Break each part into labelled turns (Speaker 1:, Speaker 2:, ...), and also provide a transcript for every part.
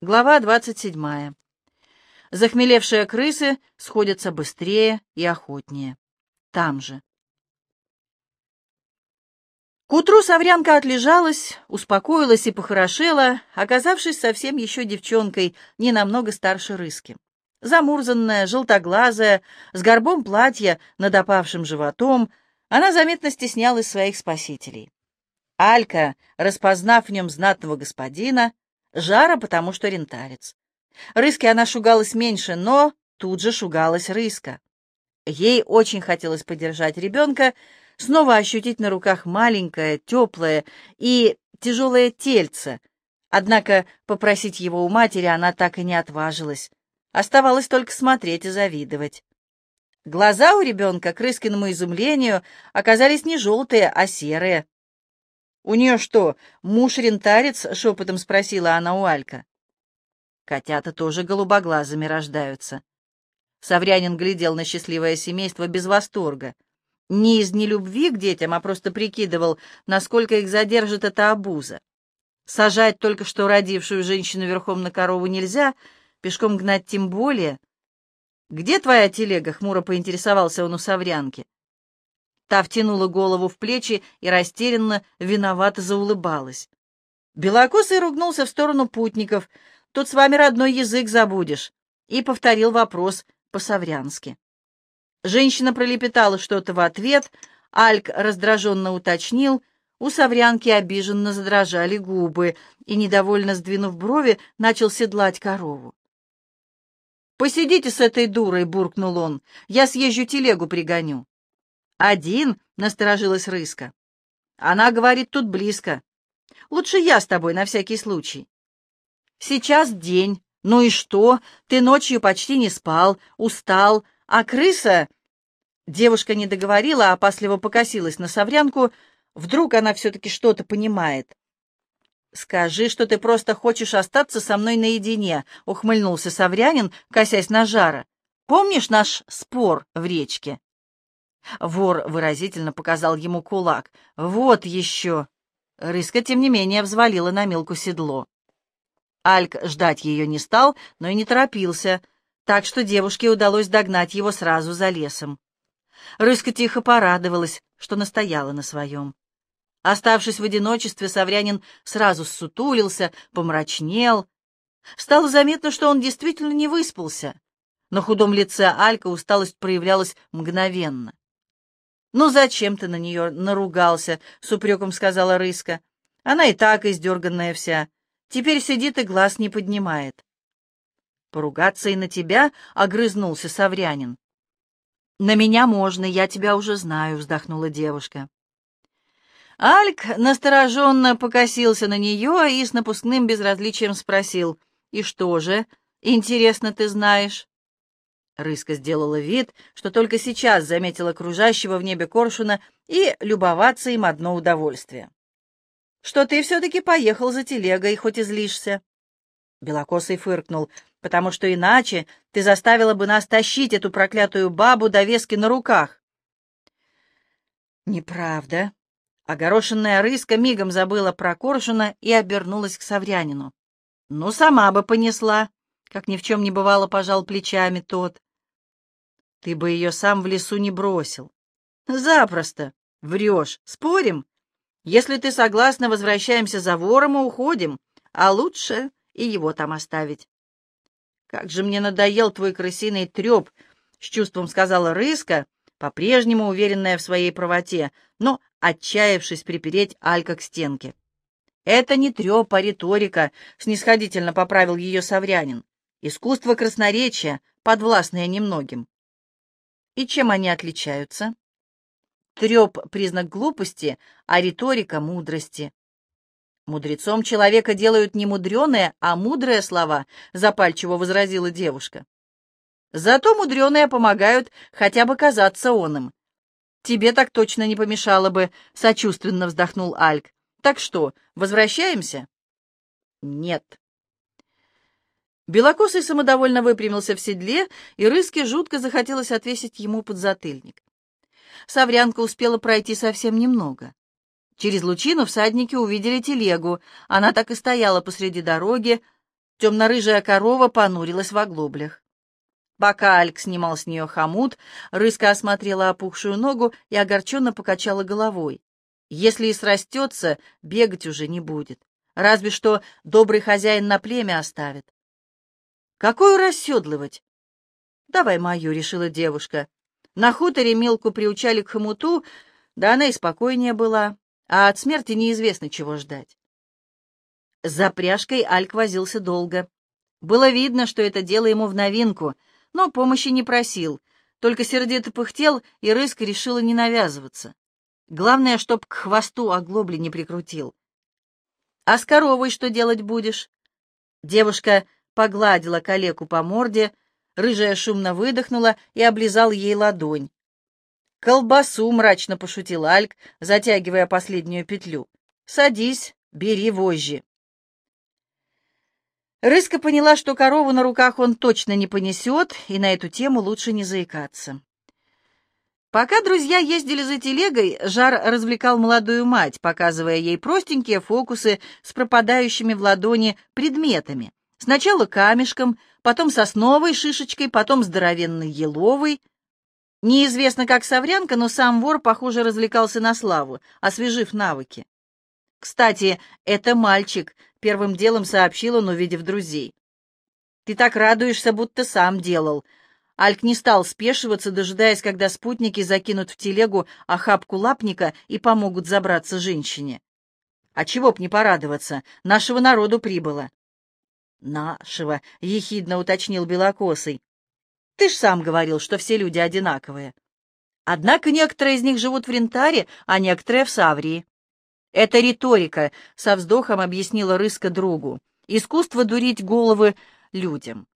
Speaker 1: Глава 27. Захмелевшие крысы сходятся быстрее и охотнее. Там же. К утру Саврянка отлежалась, успокоилась и похорошела, оказавшись совсем еще девчонкой, не намного старше Рыски. Замурзанная, желтоглазая, с горбом платья над опавшим животом, она заметно стеснялась своих спасителей. Алька, распознав в нем знатного господина, Жара, потому что рентарец. Рыски она шугалась меньше, но тут же шугалась Рыска. Ей очень хотелось подержать ребенка, снова ощутить на руках маленькое, теплое и тяжелое тельце. Однако попросить его у матери она так и не отважилась. Оставалось только смотреть и завидовать. Глаза у ребенка, к Рыскиному изумлению, оказались не желтые, а серые. «У нее что, муж-рентарец?» — шепотом спросила она у Алька. Котята тоже голубоглазыми рождаются. Саврянин глядел на счастливое семейство без восторга. Не из нелюбви к детям, а просто прикидывал, насколько их задержит эта обуза. Сажать только что родившую женщину верхом на корову нельзя, пешком гнать тем более. «Где твоя телега?» — хмуро поинтересовался он у Саврянки. Та втянула голову в плечи и растерянно, виновато заулыбалась. Белокосый ругнулся в сторону путников. «Тут с вами родной язык забудешь», и повторил вопрос по-саврянски. Женщина пролепетала что-то в ответ, Альк раздраженно уточнил, у Саврянки обиженно задрожали губы и, недовольно сдвинув брови, начал седлать корову. «Посидите с этой дурой», — буркнул он, — «я съезжу телегу пригоню». «Один?» — насторожилась Рыска. «Она говорит, тут близко. Лучше я с тобой на всякий случай». «Сейчас день. Ну и что? Ты ночью почти не спал, устал, а крыса...» Девушка не договорила, а опасливо покосилась на Саврянку. Вдруг она все-таки что-то понимает. «Скажи, что ты просто хочешь остаться со мной наедине», — ухмыльнулся Саврянин, косясь на жара. «Помнишь наш спор в речке?» Вор выразительно показал ему кулак. «Вот еще!» Рыска, тем не менее, взвалила на Милку седло. Альк ждать ее не стал, но и не торопился, так что девушке удалось догнать его сразу за лесом. Рыска тихо порадовалась, что настояла на своем. Оставшись в одиночестве, Саврянин сразу ссутулился, помрачнел. Стало заметно, что он действительно не выспался. На худом лице Алька усталость проявлялась мгновенно. «Ну зачем ты на нее наругался?» — с упреком сказала Рыска. «Она и так издерганная вся. Теперь сидит и глаз не поднимает». «Поругаться и на тебя?» — огрызнулся Саврянин. «На меня можно, я тебя уже знаю», — вздохнула девушка. Альк настороженно покосился на нее и с напускным безразличием спросил, «И что же, интересно ты знаешь?» Рыска сделала вид, что только сейчас заметила кружащего в небе коршуна и любоваться им одно удовольствие. «Что ты все-таки поехал за телегой, хоть и злишься?» Белокосый фыркнул, «потому что иначе ты заставила бы нас тащить эту проклятую бабу до вески на руках». «Неправда». Огорошенная рыска мигом забыла про коршуна и обернулась к Саврянину. «Ну, сама бы понесла», — как ни в чем не бывало, пожал плечами тот. Ты бы ее сам в лесу не бросил. Запросто. Врешь. Спорим? Если ты согласна, возвращаемся за вором и уходим, а лучше и его там оставить. Как же мне надоел твой крысиный треп, с чувством сказала Рыска, по-прежнему уверенная в своей правоте, но отчаявшись припереть Алька к стенке. «Это не треп, а риторика», — снисходительно поправил ее Саврянин. «Искусство красноречия, подвластное немногим. И чем они отличаются? Треп — признак глупости, а риторика — мудрости. Мудрецом человека делают не мудреные, а мудрые слова, запальчиво возразила девушка. Зато мудреные помогают хотя бы казаться оным. Тебе так точно не помешало бы, сочувственно вздохнул Альк. Так что, возвращаемся? Нет. Белокосый самодовольно выпрямился в седле, и Рыске жутко захотелось отвесить ему подзатыльник. Саврянка успела пройти совсем немного. Через лучину всадники увидели телегу, она так и стояла посреди дороги, Темно-рыжая корова понурилась в оглоблях. Пока Альк снимал с нее хомут, рыска осмотрела опухшую ногу и огорченно покачала головой. Если и срастется, бегать уже не будет. Разве что добрый хозяин на племя оставит. Какую расседлывать? Давай мою, решила девушка. На хуторе Милку приучали к хомуту, да она и спокойнее была, а от смерти неизвестно, чего ждать. С запряжкой Альк возился долго. Было видно, что это дело ему в новинку — но помощи не просил, только сердито пыхтел, и Рыска решила не навязываться. Главное, чтоб к хвосту оглобли не прикрутил. «А с коровой что делать будешь?» Девушка погладила калеку по морде, рыжая шумно выдохнула и облизал ей ладонь. «Колбасу!» — мрачно пошутил Альк, затягивая последнюю петлю. «Садись, бери вожжи». Рыска поняла, что корову на руках он точно не понесет, и на эту тему лучше не заикаться. Пока друзья ездили за телегой, Жар развлекал молодую мать, показывая ей простенькие фокусы с пропадающими в ладони предметами. Сначала камешком, потом сосновой шишечкой, потом здоровенной еловой. Неизвестно, как соврянка, но сам вор, похоже, развлекался на славу, освежив навыки. «Кстати, это мальчик», — первым делом сообщил он, увидев друзей. «Ты так радуешься, будто сам делал». Альк не стал спешиваться, дожидаясь, когда спутники закинут в телегу охапку лапника и помогут забраться женщине. «А чего б не порадоваться, нашего народу прибыло». «Нашего», — ехидно уточнил Белокосый. «Ты ж сам говорил, что все люди одинаковые. Однако некоторые из них живут в Рентаре, а некоторые в Саврии. «Это риторика», — со вздохом объяснила Рыска другу. «Искусство дурить головы людям».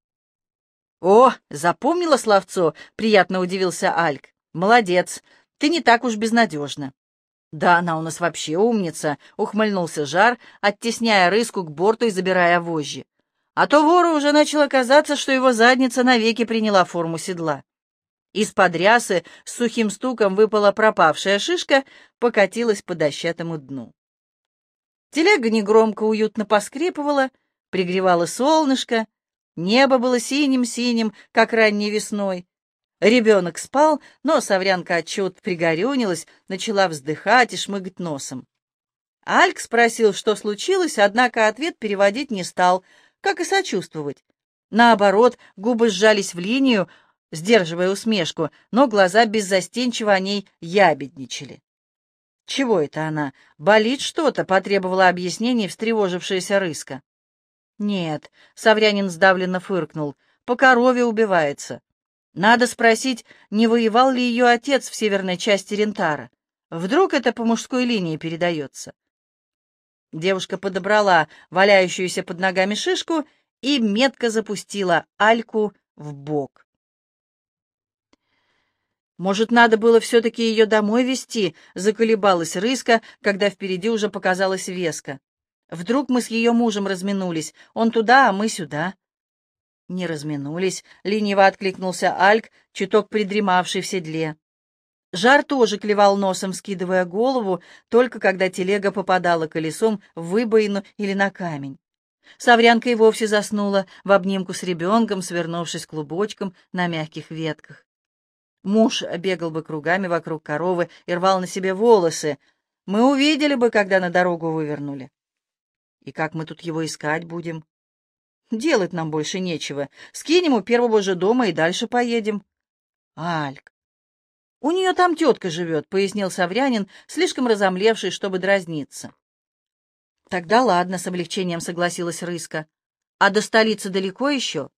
Speaker 1: «О, запомнила словцо?» — приятно удивился Альк. «Молодец, ты не так уж безнадежна». «Да она у нас вообще умница», — ухмыльнулся Жар, оттесняя рыску к борту и забирая вожжи. А то вору уже начало казаться, что его задница навеки приняла форму седла. Из-под рясы с сухим стуком выпала пропавшая шишка, покатилась по дощатому дну. Телега негромко уютно поскрипывала, пригревало солнышко, небо было синим-синим, как ранней весной. Ребенок спал, но Саврянка отчет пригорюнилась, начала вздыхать и шмыгать носом. Альк спросил, что случилось, однако ответ переводить не стал, как и сочувствовать. Наоборот, губы сжались в линию, сдерживая усмешку, но глаза беззастенчиво о ней ябедничали. «Чего это она? Болит что-то?» — потребовала объяснений встревожившаяся рыска. «Нет», — Саврянин сдавленно фыркнул, — «по корове убивается. Надо спросить, не воевал ли ее отец в северной части Рентара. Вдруг это по мужской линии передается?» Девушка подобрала валяющуюся под ногами шишку и метко запустила Альку в бок. «Может, надо было все-таки ее домой везти?» — заколебалась Рыска, когда впереди уже показалась Веска. «Вдруг мы с ее мужем разминулись. Он туда, а мы сюда». «Не разминулись», — лениво откликнулся Альк, чуток придремавший в седле. Жар тоже клевал носом, скидывая голову, только когда телега попадала колесом в выбоину или на камень. Саврянка и вовсе заснула в обнимку с ребенком, свернувшись клубочком на мягких ветках. Муж бегал бы кругами вокруг коровы и рвал на себе волосы. Мы увидели бы, когда на дорогу вывернули. И как мы тут его искать будем? Делать нам больше нечего. Скинем у первого же дома и дальше поедем. Альк. У нее там тетка живет, пояснил Саврянин, слишком разомлевший, чтобы дразниться. Тогда ладно, с облегчением согласилась Рыска. А до столицы далеко еще?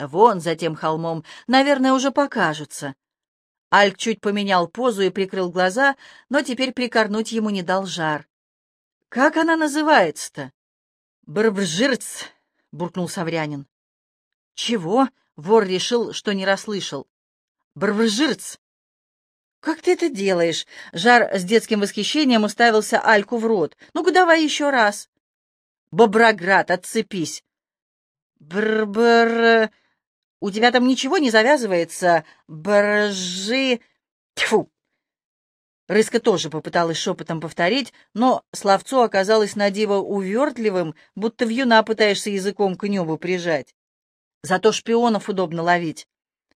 Speaker 1: Вон за тем холмом, наверное, уже покажется. Альк чуть поменял позу и прикрыл глаза, но теперь прикорнуть ему не дал жар. «Как она называется-то?» «Брбжирц», — буркнул Саврянин. «Чего?» — вор решил, что не расслышал. «Брбжирц». «Как ты это делаешь?» Жар с детским восхищением уставился Альку в рот. «Ну-ка давай еще раз». «Боброград, отцепись!» «Бр-бр...» У тебя там ничего не завязывается? Бржи... Тьфу! Рыска тоже попыталась шепотом повторить, но словцо оказалось на диво увертливым, будто юна пытаешься языком к небу прижать. Зато шпионов удобно ловить.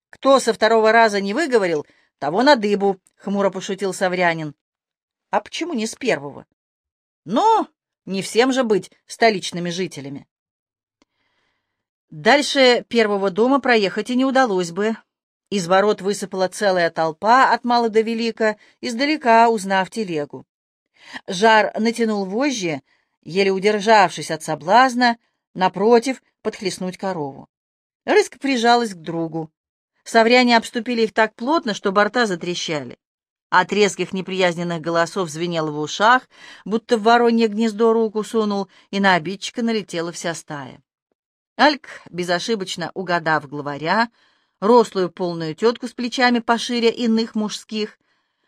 Speaker 1: Кто со второго раза не выговорил, того на дыбу, — хмуро пошутил Саврянин. А почему не с первого? Ну, не всем же быть столичными жителями. Дальше первого дома проехать и не удалось бы. Из ворот высыпала целая толпа от мала до велика, издалека узнав телегу. Жар натянул вожжи, еле удержавшись от соблазна, напротив, подхлестнуть корову. Рыска прижалась к другу. Савряне обступили их так плотно, что борта затрещали. От резких неприязненных голосов звенело в ушах, будто в воронье гнездо руку сунул, и на обидчика налетела вся стая. Альк, безошибочно угадав главаря, рослую полную тетку с плечами пошире иных мужских,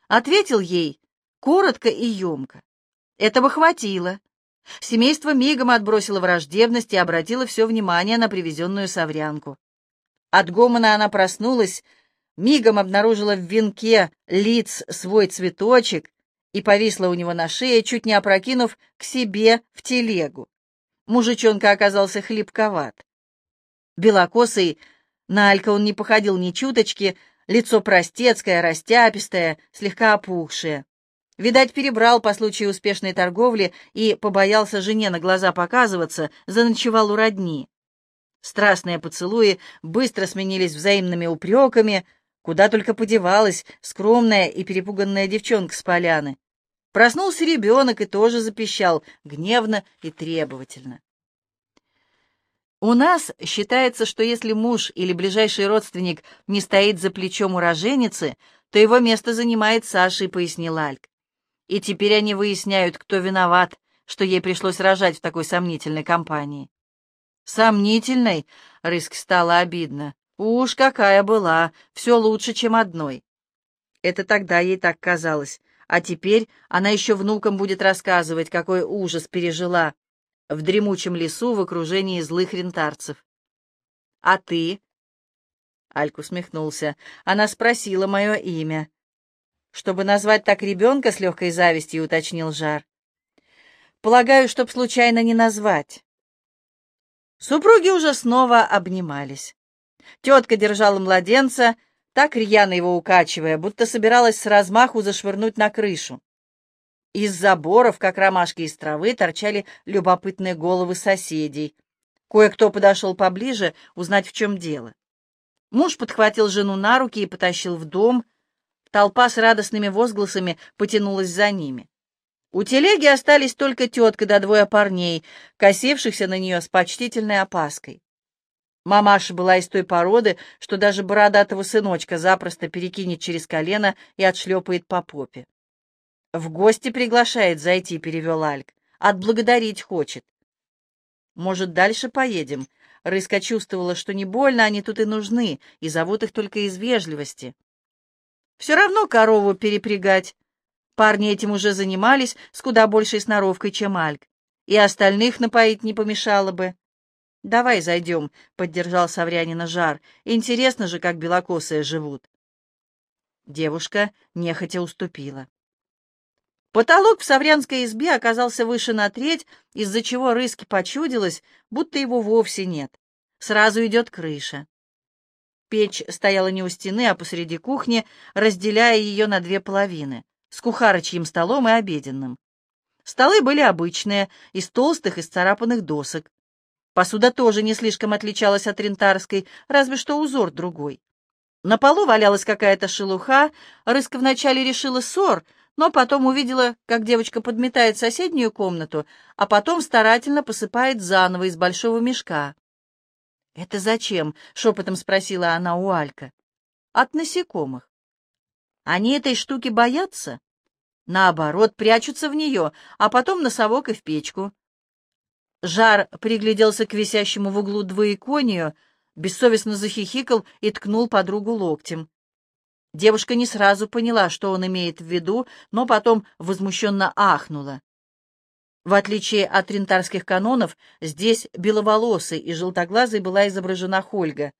Speaker 1: ответил ей коротко и емко. Этого хватило. Семейство мигом отбросило враждебность и обратило все внимание на привезенную саврянку. От гомона она проснулась, мигом обнаружила в венке лиц свой цветочек и повисла у него на шее, чуть не опрокинув к себе в телегу. Мужичонка оказался хлипковат. Белокосый, на Алька он не походил ни чуточки, лицо простецкое, растяпистое, слегка опухшее. Видать, перебрал по случаю успешной торговли и побоялся жене на глаза показываться, заночевал у родни. Страстные поцелуи быстро сменились взаимными упреками, куда только подевалась скромная и перепуганная девчонка с поляны. Проснулся ребенок и тоже запищал, гневно и требовательно. У нас считается, что если муж или ближайший родственник не стоит за плечом у роженицы, то его место занимает Саша, пояснил Альк. И теперь они выясняют, кто виноват, что ей пришлось рожать в такой сомнительной компании. Сомнительной? Рыск стало обидно. Уж какая была, все лучше, чем одной. Это тогда ей так казалось, а теперь она еще внукам будет рассказывать, какой ужас пережила в дремучем лесу в окружении злых рентарцев. «А ты?» Альк усмехнулся. Она спросила мое имя. «Чтобы назвать так ребенка с легкой завистью», — уточнил Жар. «Полагаю, чтоб случайно не назвать». Супруги уже снова обнимались. Тетка держала младенца, так рьяно его укачивая, будто собиралась с размаху зашвырнуть на крышу. Из заборов, как ромашки из травы, торчали любопытные головы соседей. Кое-кто подошел поближе узнать, в чем дело. Муж подхватил жену на руки и потащил в дом. Толпа с радостными возгласами потянулась за ними. У телеги остались только тетка да двое парней, косившихся на нее с почтительной опаской. Мамаша была из той породы, что даже бородатого сыночка запросто перекинет через колено и отшлепает по попе. «В гости приглашает зайти», — перевел Альк. «Отблагодарить хочет». «Может, дальше поедем?» Рыска чувствовала, что не больно они тут и нужны, и зовут их только из вежливости. «Все равно корову перепрягать». Парни этим уже занимались с куда большей сноровкой, чем Альк. И остальных напоить не помешало бы. «Давай зайдем», — поддержал Саврянина Жар. «Интересно же, как белокосые живут». Девушка нехотя уступила. Потолок в Саврянской избе оказался выше на треть, из-за чего рыски почудилось, будто его вовсе нет. Сразу идет крыша. Печь стояла не у стены, а посреди кухни, разделяя ее на две половины, с кухарочьим столом и обеденным. Столы были обычные, из толстых и сцарапанных досок. Посуда тоже не слишком отличалась от рентарской, разве что узор другой. На полу валялась какая-то шелуха, Рыска вначале решила ссор — но потом увидела, как девочка подметает соседнюю комнату, а потом старательно посыпает заново из большого мешка. «Это зачем?» — шепотом спросила она у Алька. «От насекомых. Они этой штуки боятся?» Наоборот, прячутся в нее, а потом на совок и в печку. Жар пригляделся к висящему в углу двоеконию, бессовестно захихикал и ткнул подругу локтем. Девушка не сразу поняла, что он имеет в виду, но потом возмущенно ахнула. В отличие от рентарских канонов, здесь беловолосой и желтоглазой была изображена Хольга.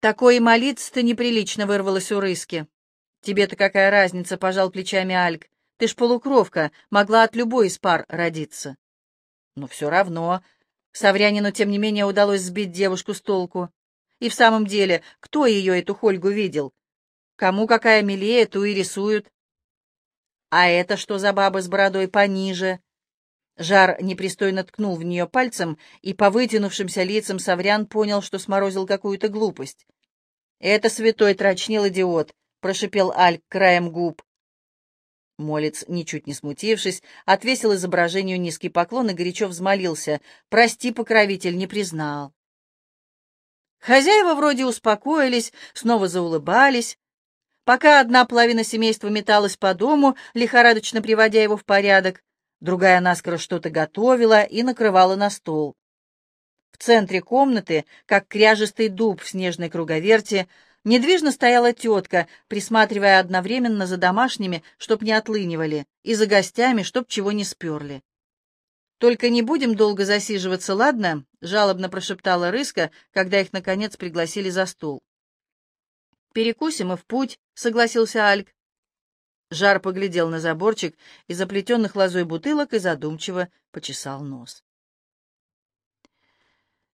Speaker 1: Такое молиться-то неприлично вырвалось у рыски. «Тебе-то какая разница?» — пожал плечами Альк. «Ты ж полукровка, могла от любой из пар родиться». «Но все равно...» Саврянину, тем не менее, удалось сбить девушку с толку. И в самом деле, кто ее, эту Хольгу, видел? Кому какая милее, ту и рисуют. А это что за баба с бородой пониже? Жар непристойно ткнул в нее пальцем, и по вытянувшимся лицам Саврян понял, что сморозил какую-то глупость. «Это святой трочнил идиот», — прошипел Альк краем губ. Молец, ничуть не смутившись, отвесил изображению низкий поклон и горячо взмолился. «Прости, покровитель, не признал». Хозяева вроде успокоились, снова заулыбались. Пока одна половина семейства металась по дому, лихорадочно приводя его в порядок, другая наскоро что-то готовила и накрывала на стол. В центре комнаты, как кряжистый дуб в снежной круговерти, Недвижно стояла тетка, присматривая одновременно за домашними, чтоб не отлынивали, и за гостями, чтоб чего не сперли. «Только не будем долго засиживаться, ладно?» — жалобно прошептала Рыска, когда их, наконец, пригласили за стол. «Перекусим и в путь», — согласился Альк. Жар поглядел на заборчик из оплетенных лозой бутылок и задумчиво почесал нос.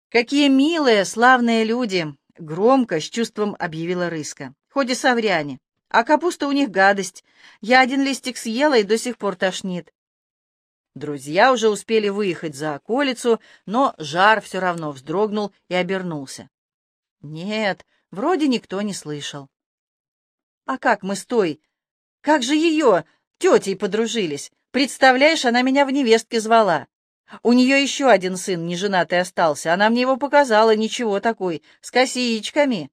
Speaker 1: «Какие милые, славные люди!» — громко, с чувством объявила Рыска. «Хоть и савряне. А капуста у них гадость. Я один листик съела и до сих пор тошнит». Друзья уже успели выехать за околицу, но жар все равно вздрогнул и обернулся. Нет, вроде никто не слышал. «А как мы с той? Как же ее, тетей, подружились? Представляешь, она меня в невестке звала. У нее еще один сын, неженатый, остался. Она мне его показала, ничего такой, с косичками.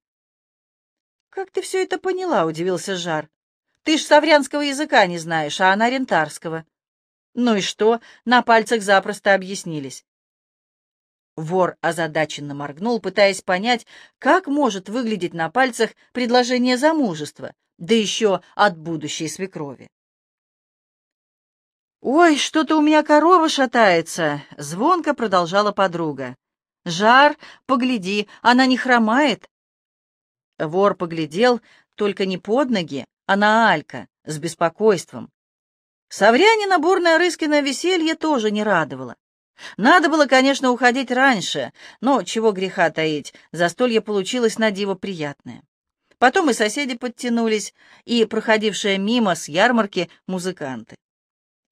Speaker 1: «Как ты все это поняла?» — удивился Жар. «Ты ж саврянского языка не знаешь, а она рентарского». «Ну и что?» — на пальцах запросто объяснились. Вор озадаченно моргнул, пытаясь понять, как может выглядеть на пальцах предложение замужества, да еще от будущей свекрови. «Ой, что-то у меня корова шатается!» — звонко продолжала подруга. «Жар, погляди, она не хромает!» Вор поглядел только не под ноги, а на Алька, с беспокойством. Саврянина бурное Рыскино веселье тоже не радовало. Надо было, конечно, уходить раньше, но чего греха таить, застолье получилось на диво приятное. Потом и соседи подтянулись, и проходившие мимо с ярмарки музыканты.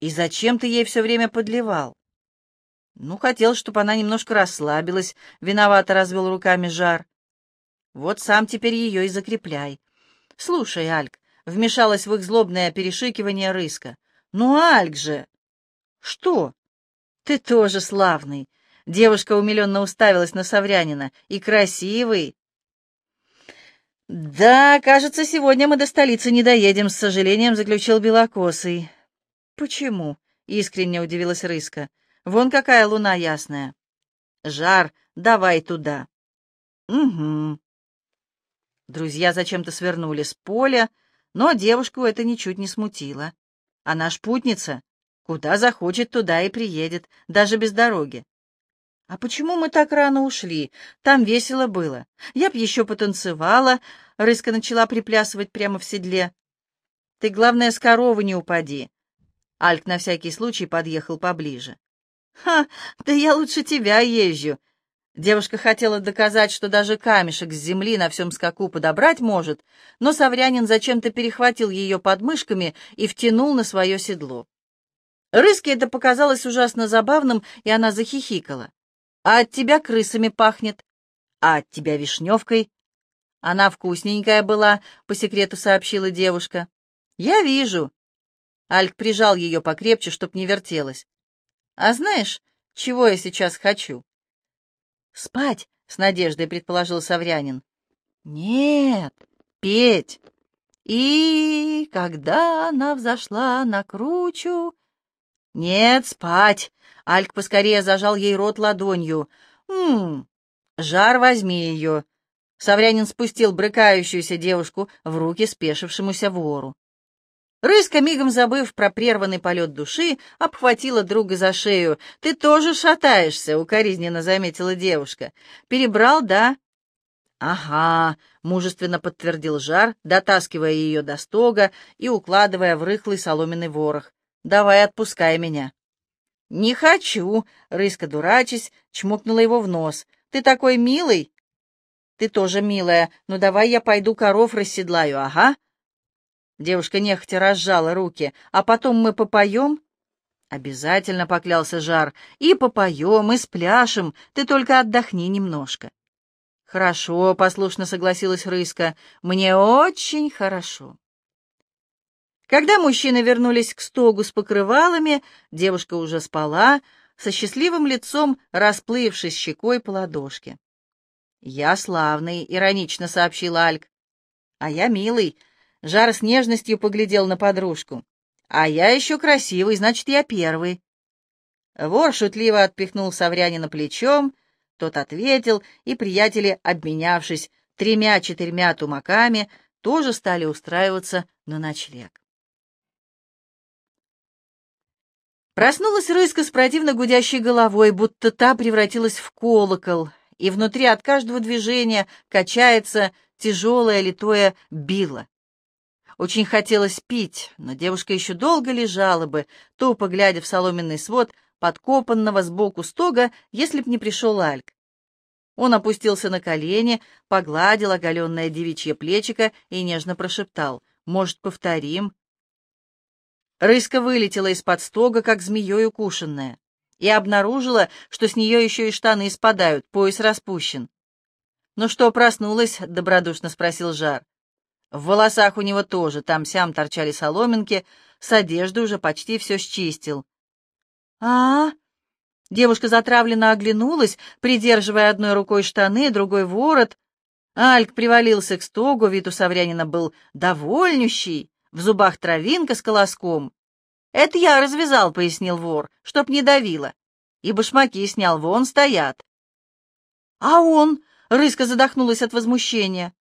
Speaker 1: И зачем ты ей все время подливал? Ну, хотел, чтобы она немножко расслабилась, виновато развел руками жар. Вот сам теперь ее и закрепляй. Слушай, Альк, вмешалась в их злобное перешикивание рыска. Ну, Альк же! Что? Ты тоже славный. Девушка умиленно уставилась на Саврянина. И красивый. «Да, кажется, сегодня мы до столицы не доедем», — с сожалением заключил Белокосый. «Почему?» — искренне удивилась Рыска. «Вон какая луна ясная!» «Жар, давай туда!» «Угу». Друзья зачем-то свернули с поля, но девушку это ничуть не смутило. Она шпутница, куда захочет, туда и приедет, даже без дороги. «А почему мы так рано ушли? Там весело было. Я б еще потанцевала», — Рыска начала приплясывать прямо в седле. «Ты, главное, с коровы не упади. Альк на всякий случай подъехал поближе. «Ха, да я лучше тебя езжу!» Девушка хотела доказать, что даже камешек с земли на всем скаку подобрать может, но Саврянин зачем-то перехватил ее подмышками и втянул на свое седло. Рыске это показалось ужасно забавным, и она захихикала. «А от тебя крысами пахнет, а от тебя вишневкой». «Она вкусненькая была», — по секрету сообщила девушка. «Я вижу. Альк прижал ее покрепче, чтоб не вертелась. «А знаешь, чего я сейчас хочу?» «Спать», — с надеждой предположил Саврянин. «Нет, петь». И когда она взошла на кручу... «Нет, спать!» — Альк поскорее зажал ей рот ладонью. «Ммм, жар возьми ее!» Саврянин спустил брыкающуюся девушку в руки спешившемуся вору. Рыска, мигом забыв про прерванный полет души, обхватила друга за шею. «Ты тоже шатаешься», — укоризненно заметила девушка. «Перебрал, да?» «Ага», — мужественно подтвердил Жар, дотаскивая ее до стога и укладывая в рыхлый соломенный ворох. «Давай отпускай меня». «Не хочу», — рыска дурачись, чмокнула его в нос. «Ты такой милый!» «Ты тоже милая, но давай я пойду коров расседлаю, ага». Девушка нехотя разжала руки. «А потом мы попоем?» «Обязательно», — поклялся Жар. «И попоем, и спляшем. Ты только отдохни немножко». «Хорошо», — послушно согласилась Рыска. «Мне очень хорошо». Когда мужчины вернулись к стогу с покрывалами, девушка уже спала, со счастливым лицом расплывшись щекой по ладошке. «Я славный», — иронично сообщил Альк. «А я милый», — Жар с нежностью поглядел на подружку. «А я еще красивый, значит, я первый». Вор шутливо отпихнул Саврянина плечом, тот ответил, и приятели, обменявшись тремя-четырьмя тумаками, тоже стали устраиваться на ночлег. Проснулась Рыска с противно гудящей головой, будто та превратилась в колокол, и внутри от каждого движения качается тяжелое литое било. Очень хотелось пить, но девушка еще долго лежала бы, тупо глядя в соломенный свод подкопанного сбоку стога, если б не пришел Альк. Он опустился на колени, погладил оголенное девичье плечико и нежно прошептал «Может, повторим?» Рыска вылетела из-под стога, как змеей укушенная, и обнаружила, что с нее еще и штаны спадают, пояс распущен. «Ну что, проснулась?» — добродушно спросил Жар. В волосах у него тоже там-сям торчали соломинки, с одежды уже почти все счистил. а, -а, Девушка затравленно оглянулась, придерживая одной рукой штаны, другой ворот. Альк привалился к стогу, вид у Саврянина был довольнющий. В зубах травинка с колоском. «Это я развязал», — пояснил вор, — «чтоб не давило. И башмаки снял, вон стоят». «А он?» — рыска задохнулась от возмущения.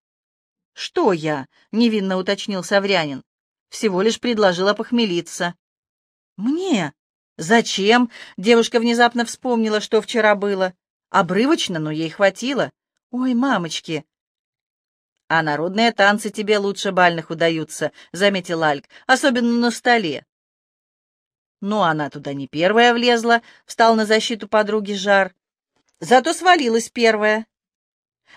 Speaker 1: «Что я?» — невинно уточнил Саврянин. «Всего лишь предложила похмелиться». «Мне? Зачем?» — девушка внезапно вспомнила, что вчера было. Обрывочно, но ей хватило. «Ой, мамочки!» «А народные танцы тебе лучше бальных удаются», — заметил Альк, — «особенно на столе». Но она туда не первая влезла, встал на защиту подруги Жар. Зато свалилась первая.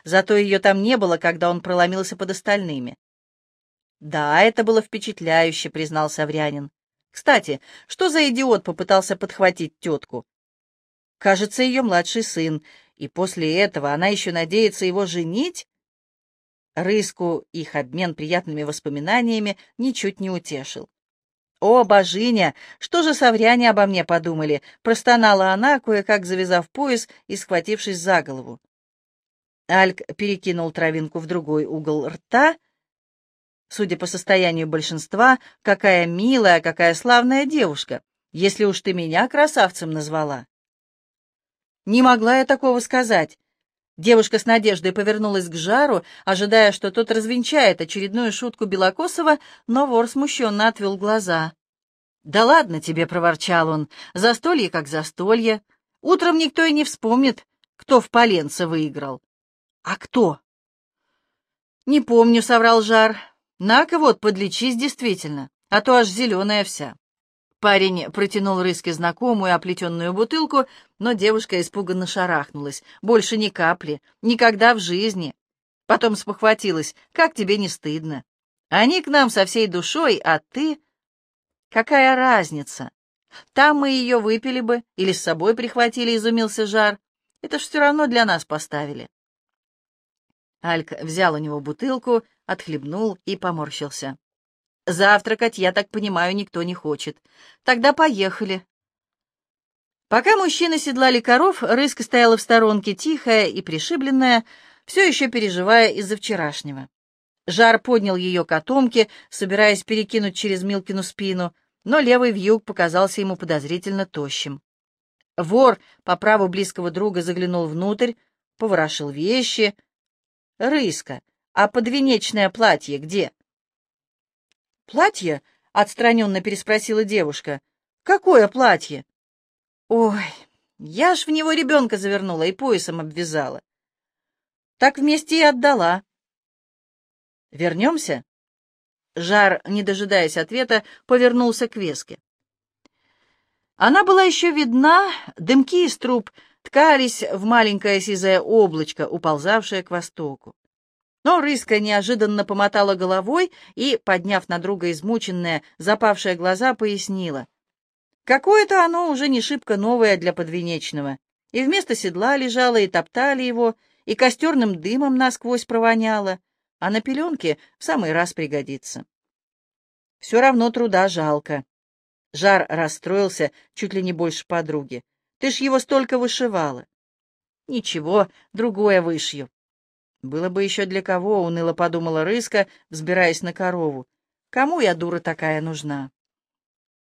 Speaker 1: Зато ее там не было, когда он проломился под остальными. «Да, это было впечатляюще», — признал Саврянин. «Кстати, что за идиот попытался подхватить тетку?» «Кажется, ее младший сын, и после этого она еще надеется его женить?» Рыску их обмен приятными воспоминаниями ничуть не утешил. «О, божиня! Что же совряне обо мне подумали?» — простонала она, кое-как завязав пояс и схватившись за голову. Альк перекинул травинку в другой угол рта. Судя по состоянию большинства, какая милая, какая славная девушка, если уж ты меня красавцем назвала. Не могла я такого сказать. Девушка с надеждой повернулась к Жару, ожидая, что тот развенчает очередную шутку Белокосова, но вор смущенно отвел глаза. «Да ладно тебе», — проворчал он, — «застолье как застолье. Утром никто и не вспомнит, кто в поленце выиграл». «А кто?» «Не помню», — соврал Жар. «На-ка вот, подлечись действительно, а то аж зеленая вся». Парень протянул рыске знакомую оплетенную бутылку, но девушка испуганно шарахнулась. Больше ни капли, никогда в жизни. Потом спохватилась. Как тебе не стыдно? Они к нам со всей душой, а ты... Какая разница? Там мы ее выпили бы или с собой прихватили, изумился Жар. Это ж все равно для нас поставили. Альк взял у него бутылку, отхлебнул и поморщился. Завтракать, я так понимаю, никто не хочет. Тогда поехали. Пока мужчины седлали коров, Рыска стояла в сторонке, тихая и пришибленная, все еще переживая из-за вчерашнего. Жар поднял ее котомки, собираясь перекинуть через Милкину спину, но левый вьюг показался ему подозрительно тощим. Вор по праву близкого друга заглянул внутрь, поворошил вещи. «Рыска, а подвенечное платье где?» «Платье?» — отстраненно переспросила девушка. «Какое платье?» «Ой, я ж в него ребенка завернула и поясом обвязала». Так вместе и отдала. Вернемся? Жар, не дожидаясь ответа, повернулся к Веске. Она была еще видна, дымки из труб ткались в маленькое сизое облачко, уползавшее к востоку. Но Рыска неожиданно помотала головой и, подняв на друга измученные, запавшие глаза, пояснила. Какое-то оно уже не шибко новое для подвенечного, и вместо седла лежало, и топтали его, и костерным дымом насквозь провоняло, а на пеленке в самый раз пригодится. Все равно труда жалко. Жар расстроился чуть ли не больше подруги. Ты ж его столько вышивала. Ничего, другое вышью. Было бы еще для кого, уныло подумала Рыска, взбираясь на корову. Кому я, дура такая, нужна?